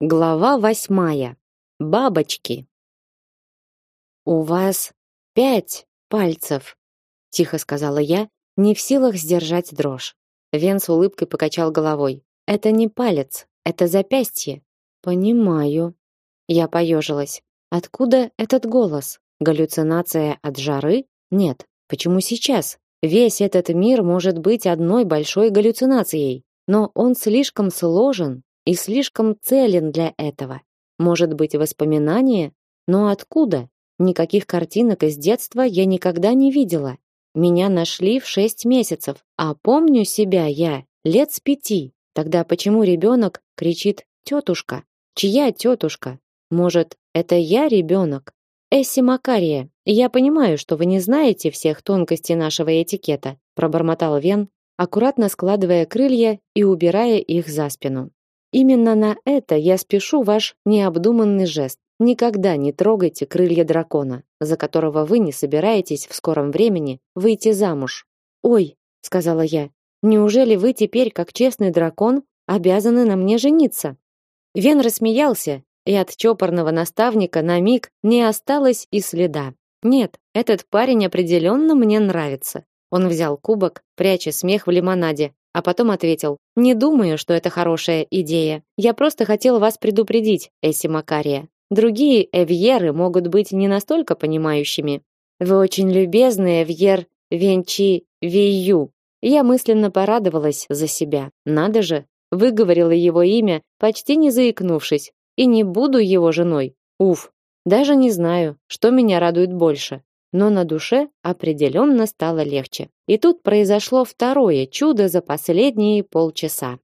Глава восьмая. Бабочки. У вас пять пальцев, тихо сказала я, не в силах сдержать дрожь. Вен улыбкой покачал головой. Это не палец, это запястье. Понимаю. Я поежилась. Откуда этот голос? Галлюцинация от жары? Нет. Почему сейчас? Весь этот мир может быть одной большой галлюцинацией, но он слишком сложен, и слишком целен для этого. Может быть, воспоминание? Но откуда? Никаких картинок из детства я никогда не видела. Меня нашли в шесть месяцев, а помню себя я лет с пяти. Тогда почему ребенок кричит «тетушка»? Чья тетушка? Может, это я ребенок? Эсси Макария, я понимаю, что вы не знаете всех тонкостей нашего этикета, пробормотал Вен, аккуратно складывая крылья и убирая их за спину. Именно на это я спешу ваш необдуманный жест. Никогда не трогайте крылья дракона, за которого вы не собираетесь в скором времени выйти замуж. Ой, сказала я. Неужели вы теперь, как честный дракон, обязаны на мне жениться? Вен рассмеялся, и от чопорного наставника на миг не осталось и следа. Нет, этот парень определенно мне нравится. Он взял кубок, пряча смех в лимонаде, а потом ответил: "Не думаю, что это хорошая идея. Я просто хотел вас предупредить, Эсси Макария. Другие эвьеры могут быть не настолько понимающими. Вы очень любезны, эвьер Венчи Вию". Я мысленно порадовалась за себя. Надо же, выговорила его имя, почти не заикнувшись, и не буду его женой. Уф. Даже не знаю, что меня радует больше но на душе определенно стало легче. И тут произошло второе чудо за последние полчаса.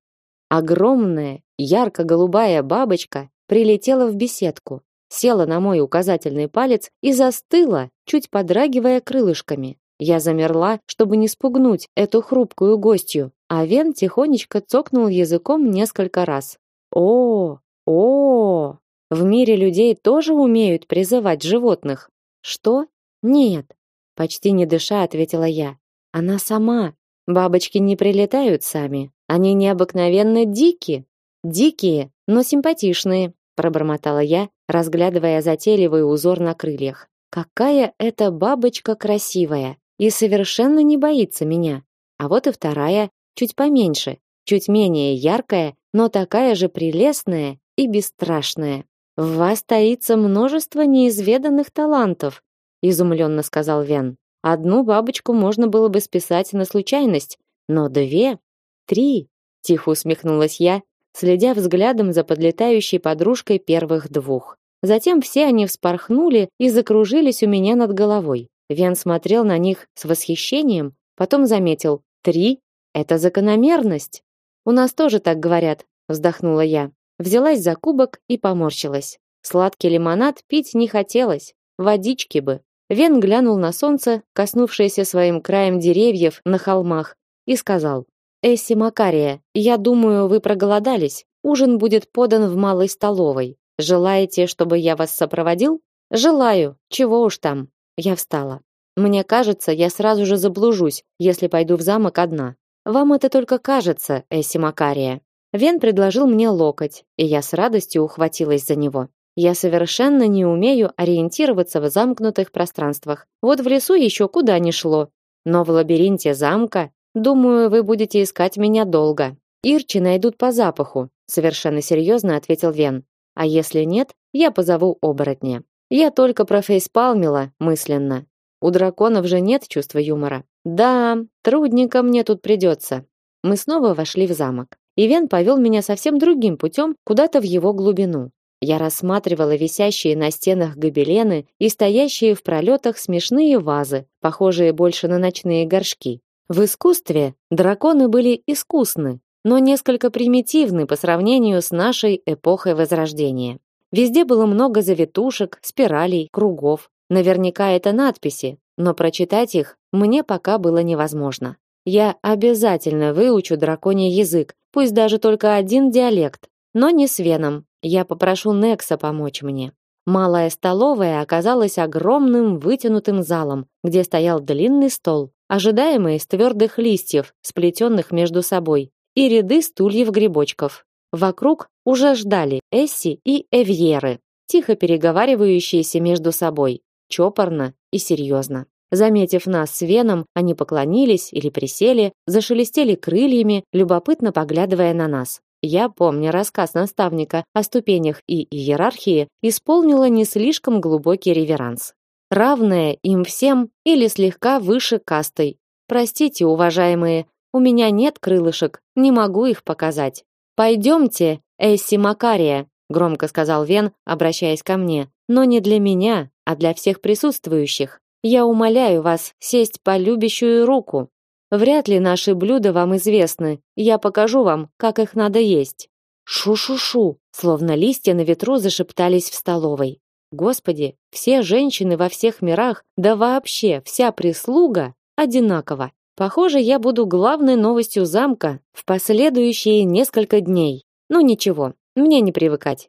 Огромная, ярко-голубая бабочка прилетела в беседку, села на мой указательный палец и застыла, чуть подрагивая крылышками. Я замерла, чтобы не спугнуть эту хрупкую гостью, а Вен тихонечко цокнул языком несколько раз. О, о, в мире людей тоже умеют призывать животных. Что? Нет, почти не дыша ответила я. Она сама. Бабочки не прилетают сами. Они необыкновенно дикие. Дикие, но симпатичные, пробормотала я, разглядывая затейливый узор на крыльях. Какая эта бабочка красивая и совершенно не боится меня. А вот и вторая, чуть поменьше, чуть менее яркая, но такая же прелестная и бесстрашная. В вас таится множество неизведанных талантов, изумленно сказал Вен. Одну бабочку можно было бы списать на случайность, но две, три, тихо усмехнулась я, следя взглядом за подлетающей подружкой первых двух. Затем все они вспорхнули и закружились у меня над головой. Вен смотрел на них с восхищением, потом заметил: "Три это закономерность. У нас тоже так говорят", вздохнула я. Взялась за кубок и поморщилась. Сладкий лимонад пить не хотелось, водички бы. Вен глянул на солнце, коснувшееся своим краем деревьев на холмах, и сказал: "Эсси Макария, я думаю, вы проголодались. Ужин будет подан в малой столовой. Желаете, чтобы я вас сопроводил?" "Желаю. Чего уж там." Я встала. Мне кажется, я сразу же заблужусь, если пойду в замок одна. Вам это только кажется, Эсси Макария. Вен предложил мне локоть, и я с радостью ухватилась за него. Я совершенно не умею ориентироваться в замкнутых пространствах. Вот в лесу еще куда ни шло. Но в лабиринте замка, думаю, вы будете искать меня долго. Ирчи найдут по запаху, совершенно серьезно ответил Вен. А если нет, я позову оборотня. Я только профейспалмила мысленно. У драконов же нет чувства юмора. Да, трудненько мне тут придется. Мы снова вошли в замок. И Вен повел меня совсем другим путем, куда-то в его глубину. Я рассматривала висящие на стенах гобелены и стоящие в пролетах смешные вазы, похожие больше на ночные горшки. В искусстве драконы были искусны, но несколько примитивны по сравнению с нашей эпохой Возрождения. Везде было много завитушек, спиралей, кругов. Наверняка это надписи, но прочитать их мне пока было невозможно. Я обязательно выучу драконий язык, пусть даже только один диалект, но не с Веном, я попрошу Некса помочь мне. Малая столовая оказалась огромным вытянутым залом, где стоял длинный стол, ожидаемый из твердых листьев, сплетенных между собой, и ряды стульев-грибочков. Вокруг уже ждали Эсси и Эвьеры, тихо переговаривающиеся между собой, чопорно и серьезно. Заметив нас с Веном, они поклонились или присели, зашелестели крыльями, любопытно поглядывая на нас. Я, помня рассказ наставника о ступенях и иерархии, исполнила не слишком глубокий реверанс. Равная им всем или слегка выше кастой. Простите, уважаемые, у меня нет крылышек, не могу их показать. Пойдемте, Эсси Макария, громко сказал Вен, обращаясь ко мне, но не для меня, а для всех присутствующих. Я умоляю вас сесть по любящую руку. Вряд ли наши блюда вам известны. Я покажу вам, как их надо есть. Шу-шу-шу, словно листья на ветру зашептались в столовой. Господи, все женщины во всех мирах, да вообще вся прислуга одинаково. Похоже, я буду главной новостью замка в последующие несколько дней. Ну ничего, мне не привыкать.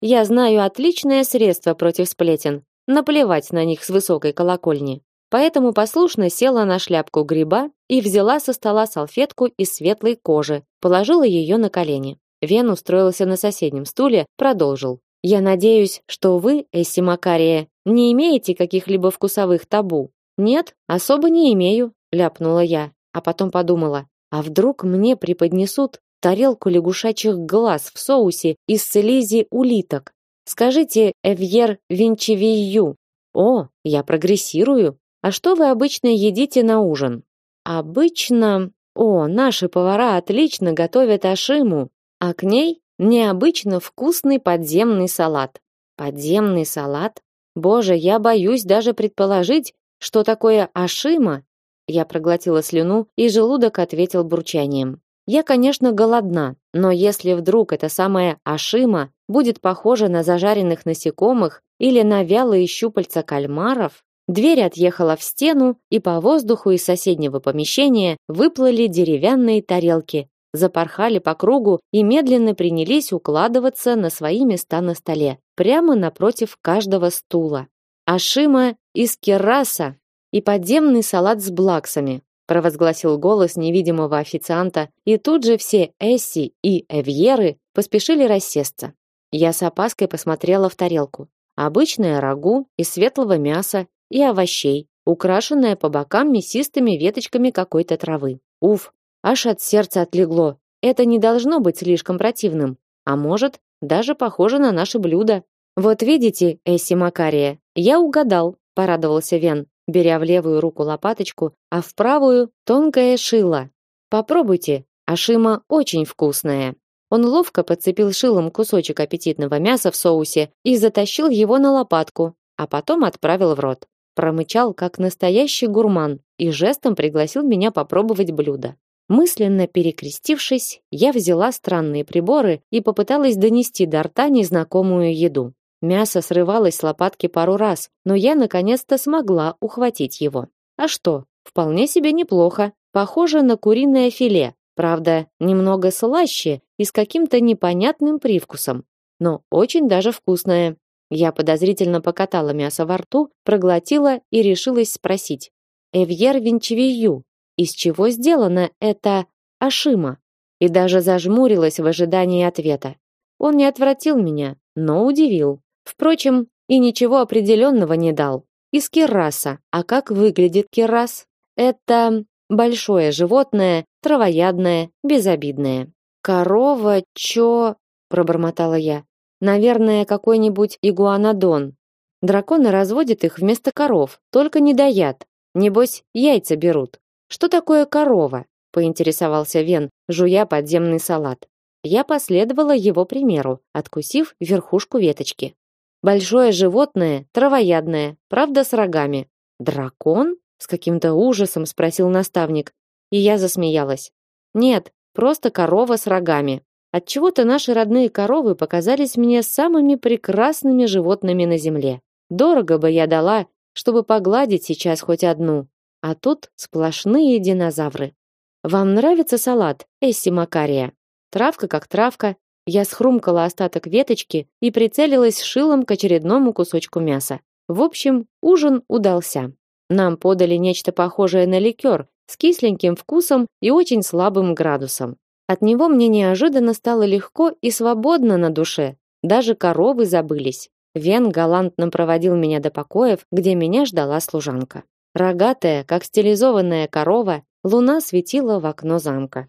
Я знаю отличное средство против сплетен. Наплевать на них с высокой колокольни. Поэтому послушно села на шляпку гриба и взяла со стола салфетку из светлой кожи, положила ее на колени. Вен устроился на соседнем стуле, продолжил. Я надеюсь, что вы, Эсси Макария, не имеете каких-либо вкусовых табу. Нет, особо не имею, ляпнула я, а потом подумала: а вдруг мне преподнесут тарелку лягушачьих глаз в соусе из слизи улиток? Скажите, Эвьер Винчевию. О, я прогрессирую. А что вы обычно едите на ужин? Обычно, о, наши повара отлично готовят ашиму, а к ней необычно вкусный подземный салат. Подземный салат? Боже, я боюсь даже предположить, что такое ашима. Я проглотила слюну, и желудок ответил бурчанием. Я, конечно, голодна, но если вдруг эта самая ашима будет похожа на зажаренных насекомых или на вялые щупальца кальмаров, дверь отъехала в стену, и по воздуху из соседнего помещения выплыли деревянные тарелки, запорхали по кругу и медленно принялись укладываться на свои места на столе, прямо напротив каждого стула. Ашима из кераса и подземный салат с блаксами, провозгласил голос невидимого официанта, и тут же все Эсси и Эвьеры поспешили рассесться. Я с опаской посмотрела в тарелку. Обычное рагу из светлого мяса и овощей, украшенное по бокам мясистыми веточками какой-то травы. Уф, аж от сердца отлегло. Это не должно быть слишком противным, а может, даже похоже на наше блюдо. Вот видите, Эсси Макария, я угадал, порадовался Вен беря в левую руку лопаточку, а в правую тонкое шило. Попробуйте, ашима очень вкусная. Он ловко подцепил шилом кусочек аппетитного мяса в соусе и затащил его на лопатку, а потом отправил в рот. Промычал, как настоящий гурман, и жестом пригласил меня попробовать блюдо. Мысленно перекрестившись, я взяла странные приборы и попыталась донести до рта незнакомую еду. Мясо срывалось с лопатки пару раз, но я наконец-то смогла ухватить его. А что? Вполне себе неплохо. Похоже на куриное филе. Правда, немного слаще и с каким-то непонятным привкусом, но очень даже вкусное. Я подозрительно покатала мясо во рту, проглотила и решилась спросить: "Эвьер Винчевию, из чего сделана эта ашима?" И даже зажмурилась в ожидании ответа. Он не отвратил меня, но удивил. Впрочем, и ничего определенного не дал. Из кираса. А как выглядит кирас? Это большое животное, травоядное, безобидное. Корова, чё, пробормотала я. Наверное, какой-нибудь игуанодон. Драконы разводят их вместо коров, только не доят. Небось, яйца берут. Что такое корова? поинтересовался Вен, жуя подземный салат. Я последовала его примеру, откусив верхушку веточки. Большое животное, травоядное, правда с рогами. Дракон? С каким-то ужасом спросил наставник, и я засмеялась. Нет, просто корова с рогами. От чего-то наши родные коровы показались мне самыми прекрасными животными на земле. Дорого бы я дала, чтобы погладить сейчас хоть одну. А тут сплошные динозавры. Вам нравится салат, Эсси Макария? Травка как травка, я схрумкала остаток веточки и прицелилась шилом к очередному кусочку мяса. В общем, ужин удался. Нам подали нечто похожее на ликер с кисленьким вкусом и очень слабым градусом. От него мне неожиданно стало легко и свободно на душе. Даже коровы забылись. Вен галантно проводил меня до покоев, где меня ждала служанка. Рогатая, как стилизованная корова, луна светила в окно замка.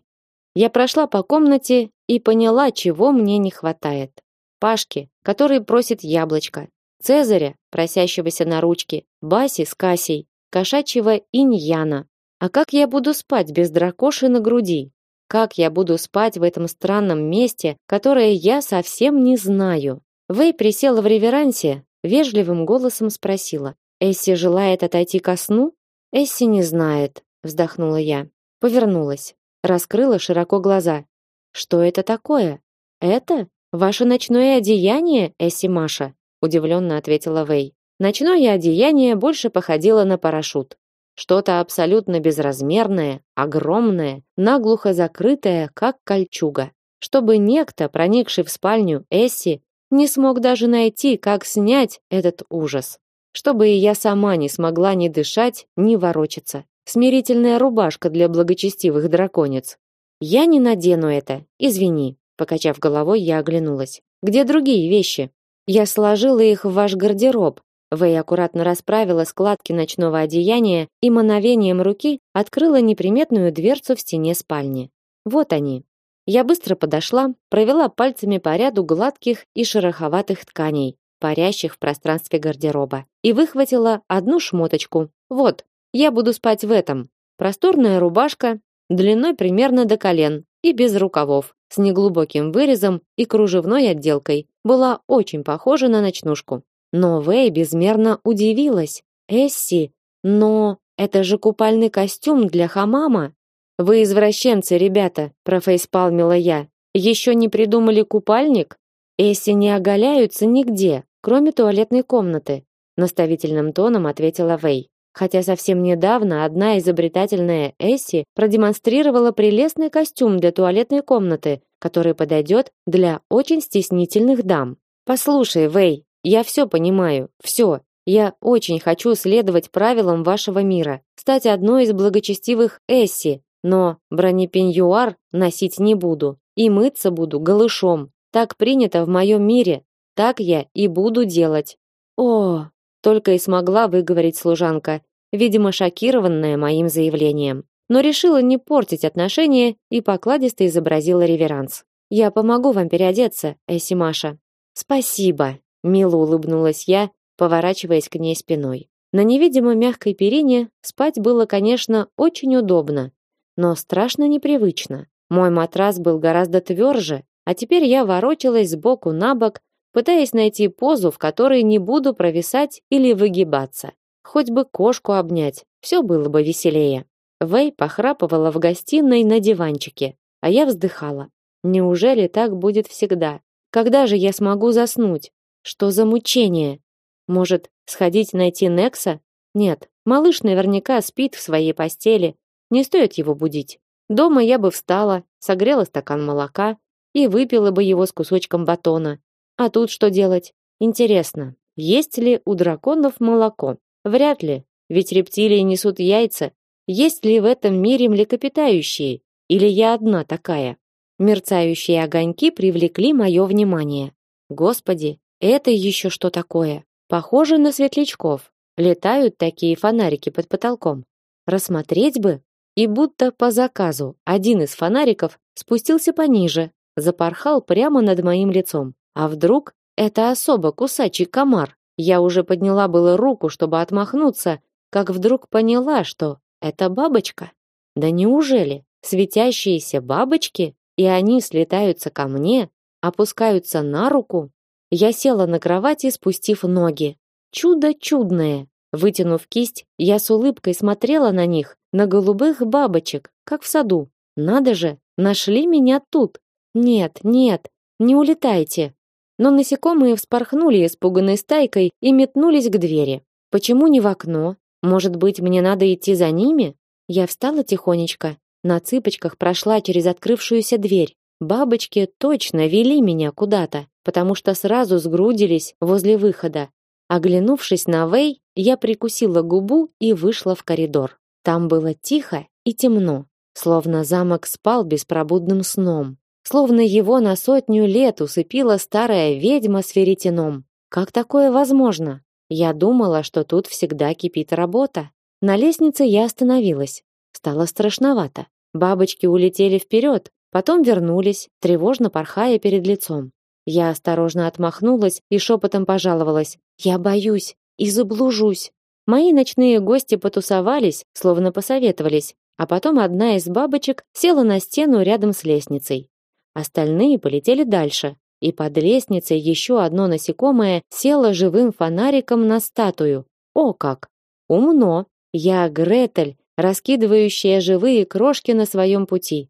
Я прошла по комнате и поняла, чего мне не хватает. Пашки, который просит яблочко, Цезаря, просящегося на ручки, Баси с Касей, кошачьего иньяна. А как я буду спать без дракоши на груди? Как я буду спать в этом странном месте, которое я совсем не знаю? Вэй присела в реверансе, вежливым голосом спросила: "Эсси желает отойти ко сну?" "Эсси не знает", вздохнула я. Повернулась, раскрыла широко глаза. "Что это такое? Это ваше ночное одеяние, Эсси Маша?" удивленно ответила Вэй. Ночное одеяние больше походило на парашют. Что-то абсолютно безразмерное, огромное, наглухо закрытое, как кольчуга. Чтобы некто, проникший в спальню Эсси, не смог даже найти, как снять этот ужас. Чтобы и я сама не смогла ни дышать, ни ворочаться. Смирительная рубашка для благочестивых драконец. Я не надену это, извини. Покачав головой, я оглянулась. Где другие вещи? Я сложила их в ваш гардероб. Вэй аккуратно расправила складки ночного одеяния и мановением руки открыла неприметную дверцу в стене спальни. Вот они. Я быстро подошла, провела пальцами по ряду гладких и шероховатых тканей, парящих в пространстве гардероба, и выхватила одну шмоточку. Вот, я буду спать в этом. Просторная рубашка, длиной примерно до колен и без рукавов с неглубоким вырезом и кружевной отделкой, была очень похожа на ночнушку. Но Вэй безмерно удивилась. Эсси, но это же купальный костюм для хамама. Вы извращенцы, ребята, профейспалмила я. Еще не придумали купальник? Эсси не оголяются нигде, кроме туалетной комнаты, наставительным тоном ответила Вэй хотя совсем недавно одна изобретательная Эсси продемонстрировала прелестный костюм для туалетной комнаты, который подойдет для очень стеснительных дам. Послушай, Вэй, я все понимаю, все. Я очень хочу следовать правилам вашего мира, стать одной из благочестивых Эсси, но бронепеньюар носить не буду и мыться буду голышом. Так принято в моем мире, так я и буду делать. О, только и смогла выговорить служанка, видимо, шокированная моим заявлением. Но решила не портить отношения и покладисто изобразила реверанс. Я помогу вам переодеться, Эсси Маша. Спасибо, мило улыбнулась я, поворачиваясь к ней спиной. На невидимо мягкой перине спать было, конечно, очень удобно, но страшно непривычно. Мой матрас был гораздо тверже, а теперь я ворочалась сбоку на бок, пытаясь найти позу, в которой не буду провисать или выгибаться. Хоть бы кошку обнять, все было бы веселее. Вэй похрапывала в гостиной на диванчике, а я вздыхала. Неужели так будет всегда? Когда же я смогу заснуть? Что за мучение? Может, сходить найти Некса? Нет, малыш наверняка спит в своей постели, не стоит его будить. Дома я бы встала, согрела стакан молока и выпила бы его с кусочком батона, а тут что делать? Интересно, есть ли у драконов молоко? Вряд ли, ведь рептилии несут яйца. Есть ли в этом мире млекопитающие? Или я одна такая? Мерцающие огоньки привлекли мое внимание. Господи, это еще что такое? Похоже на светлячков. Летают такие фонарики под потолком. Рассмотреть бы. И будто по заказу один из фонариков спустился пониже, запорхал прямо над моим лицом. А вдруг это особо кусачий комар? Я уже подняла было руку, чтобы отмахнуться, как вдруг поняла, что это бабочка. Да неужели светящиеся бабочки, и они слетаются ко мне, опускаются на руку? Я села на кровати, спустив ноги. Чудо чудное. Вытянув кисть, я с улыбкой смотрела на них, на голубых бабочек, как в саду. Надо же, нашли меня тут. Нет, нет, не улетайте но насекомые вспорхнули испуганной стайкой и метнулись к двери. Почему не в окно? Может быть, мне надо идти за ними? Я встала тихонечко, на цыпочках прошла через открывшуюся дверь. Бабочки точно вели меня куда-то, потому что сразу сгрудились возле выхода. Оглянувшись на Вэй, я прикусила губу и вышла в коридор. Там было тихо и темно. словно замок спал беспробудным сном, словно его на сотню лет усыпила старая ведьма с веретеном. Как такое возможно? Я думала, что тут всегда кипит работа. На лестнице я остановилась. Стало страшновато. Бабочки улетели вперед, потом вернулись, тревожно порхая перед лицом. Я осторожно отмахнулась и шепотом пожаловалась: "Я боюсь и заблужусь". Мои ночные гости потусовались, словно посоветовались, а потом одна из бабочек села на стену рядом с лестницей. Остальные полетели дальше, и под лестницей еще одно насекомое село живым фонариком на статую. О как! Умно! Я Гретель, раскидывающая живые крошки на своем пути.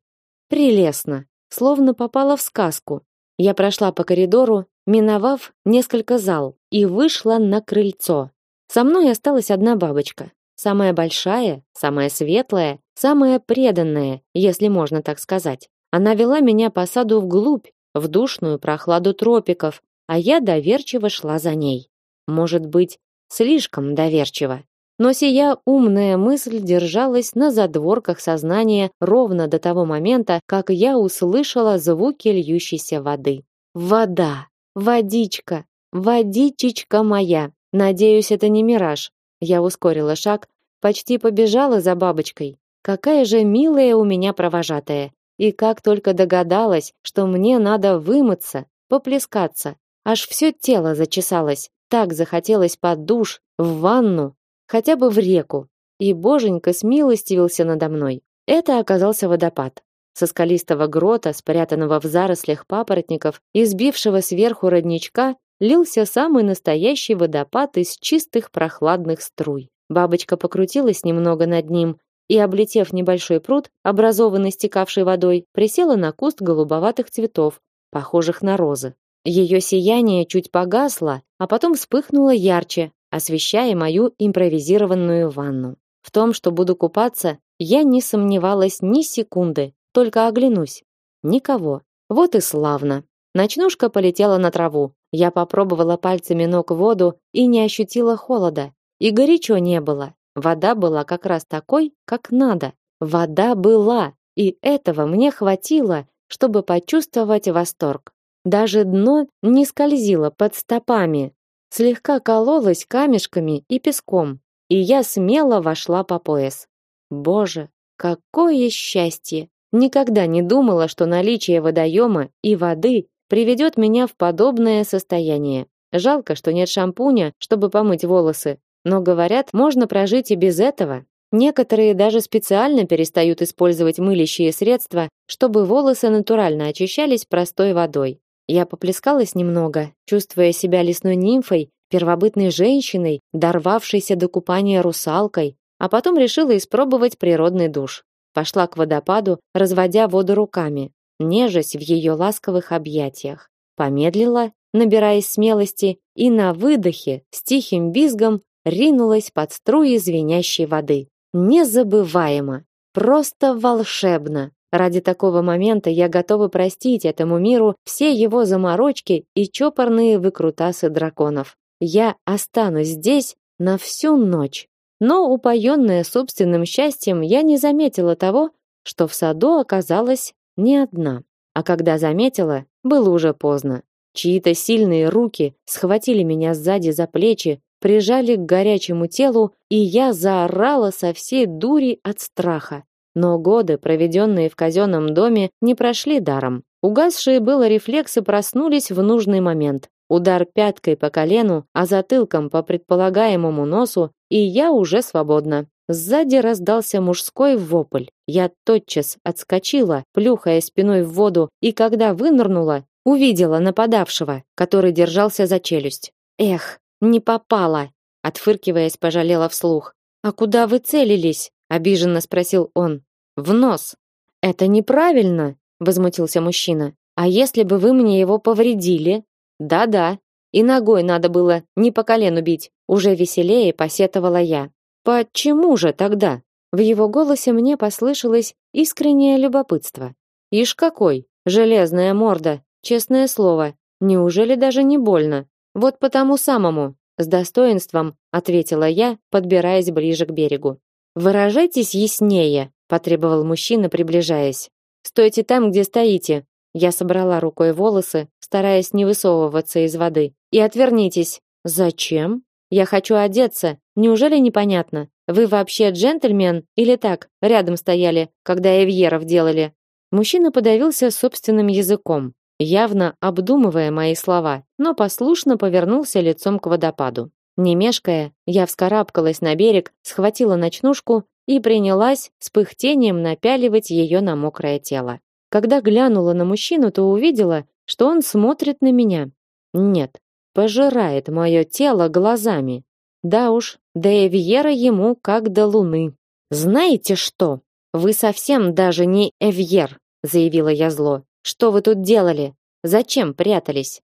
Прелестно! Словно попала в сказку. Я прошла по коридору, миновав несколько зал, и вышла на крыльцо. Со мной осталась одна бабочка. Самая большая, самая светлая, самая преданная, если можно так сказать. Она вела меня по саду вглубь, в душную прохладу тропиков, а я доверчиво шла за ней. Может быть, слишком доверчиво. Но сия умная мысль держалась на задворках сознания ровно до того момента, как я услышала звуки льющейся воды. Вода, водичка, водичечка моя. Надеюсь, это не мираж. Я ускорила шаг, почти побежала за бабочкой. Какая же милая у меня провожатая. И как только догадалась, что мне надо вымыться, поплескаться, аж все тело зачесалось. Так захотелось под душ, в ванну, хотя бы в реку. И боженька смилостивился надо мной. Это оказался водопад. Со скалистого грота, спрятанного в зарослях папоротников, избившего сверху родничка, лился самый настоящий водопад из чистых прохладных струй. Бабочка покрутилась немного над ним, и, облетев небольшой пруд, образованный стекавшей водой, присела на куст голубоватых цветов, похожих на розы. Ее сияние чуть погасло, а потом вспыхнуло ярче, освещая мою импровизированную ванну. В том, что буду купаться, я не сомневалась ни секунды, только оглянусь. Никого. Вот и славно. Ночнушка полетела на траву. Я попробовала пальцами ног воду и не ощутила холода. И горячо не было. Вода была как раз такой, как надо. Вода была, и этого мне хватило, чтобы почувствовать восторг. Даже дно не скользило под стопами, слегка кололось камешками и песком, и я смело вошла по пояс. Боже, какое счастье! Никогда не думала, что наличие водоема и воды приведет меня в подобное состояние. Жалко, что нет шампуня, чтобы помыть волосы, но говорят, можно прожить и без этого. Некоторые даже специально перестают использовать мылящие средства, чтобы волосы натурально очищались простой водой. Я поплескалась немного, чувствуя себя лесной нимфой, первобытной женщиной, дорвавшейся до купания русалкой, а потом решила испробовать природный душ. Пошла к водопаду, разводя воду руками, нежась в ее ласковых объятиях. Помедлила, набираясь смелости, и на выдохе с тихим визгом ринулась под струи звенящей воды. Незабываемо, просто волшебно. Ради такого момента я готова простить этому миру все его заморочки и чопорные выкрутасы драконов. Я останусь здесь на всю ночь. Но упоенная собственным счастьем, я не заметила того, что в саду оказалась не одна. А когда заметила, было уже поздно. Чьи-то сильные руки схватили меня сзади за плечи, прижали к горячему телу, и я заорала со всей дури от страха. Но годы, проведенные в казенном доме, не прошли даром. Угасшие было рефлексы проснулись в нужный момент. Удар пяткой по колену, а затылком по предполагаемому носу, и я уже свободна. Сзади раздался мужской вопль. Я тотчас отскочила, плюхая спиной в воду, и когда вынырнула, увидела нападавшего, который держался за челюсть. Эх, не попала, отфыркиваясь, пожалела вслух. А куда вы целились? обиженно спросил он. В нос. Это неправильно, возмутился мужчина. А если бы вы мне его повредили? Да-да. И ногой надо было не по колену бить. Уже веселее посетовала я. Почему же тогда? В его голосе мне послышалось искреннее любопытство. Ишь какой, железная морда, честное слово. Неужели даже не больно? Вот потому самому, с достоинством ответила я, подбираясь ближе к берегу. Выражайтесь яснее, потребовал мужчина, приближаясь. Стойте там, где стоите. Я собрала рукой волосы, стараясь не высовываться из воды. И отвернитесь. Зачем? Я хочу одеться. Неужели непонятно? Вы вообще джентльмен или так, рядом стояли, когда Эвьеров делали? Мужчина подавился собственным языком, явно обдумывая мои слова, но послушно повернулся лицом к водопаду. Не мешкая, я вскарабкалась на берег, схватила ночнушку и принялась с пыхтением напяливать ее на мокрое тело. Когда глянула на мужчину, то увидела, что он смотрит на меня. Нет, пожирает мое тело глазами. Да уж, до Эвьера ему как до луны. Знаете что? Вы совсем даже не Эвьер, заявила я зло. Что вы тут делали? Зачем прятались?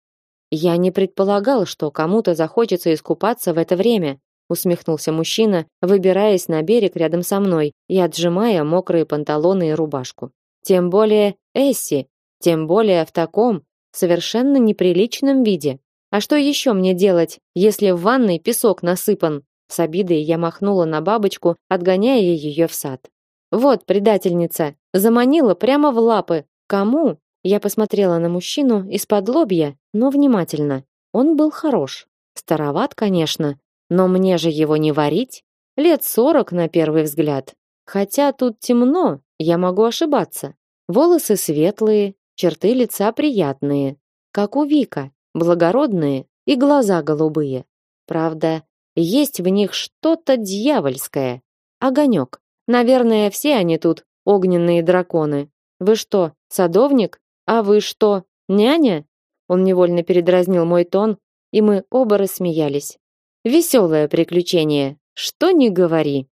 Я не предполагал, что кому-то захочется искупаться в это время, усмехнулся мужчина, выбираясь на берег рядом со мной и отжимая мокрые панталоны и рубашку. Тем более Эсси, тем более в таком совершенно неприличном виде. А что еще мне делать, если в ванной песок насыпан? С обидой я махнула на бабочку, отгоняя ее в сад. Вот предательница, заманила прямо в лапы. Кому? Я посмотрела на мужчину из-под лобья, но внимательно. Он был хорош. Староват, конечно, но мне же его не варить. Лет сорок на первый взгляд. Хотя тут темно, я могу ошибаться. Волосы светлые, черты лица приятные, как у Вика, благородные и глаза голубые. Правда, есть в них что-то дьявольское. Огонек. Наверное, все они тут огненные драконы. Вы что, садовник? А вы что, няня? Он невольно передразнил мой тон, и мы оба рассмеялись. Веселое приключение, что ни говори.